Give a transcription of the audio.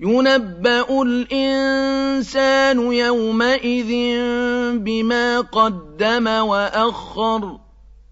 يُنَبَّأُ الْإِنسَانُ يَوْمَئِذٍ بِمَا قَدَّمَ وَأَخَّرَ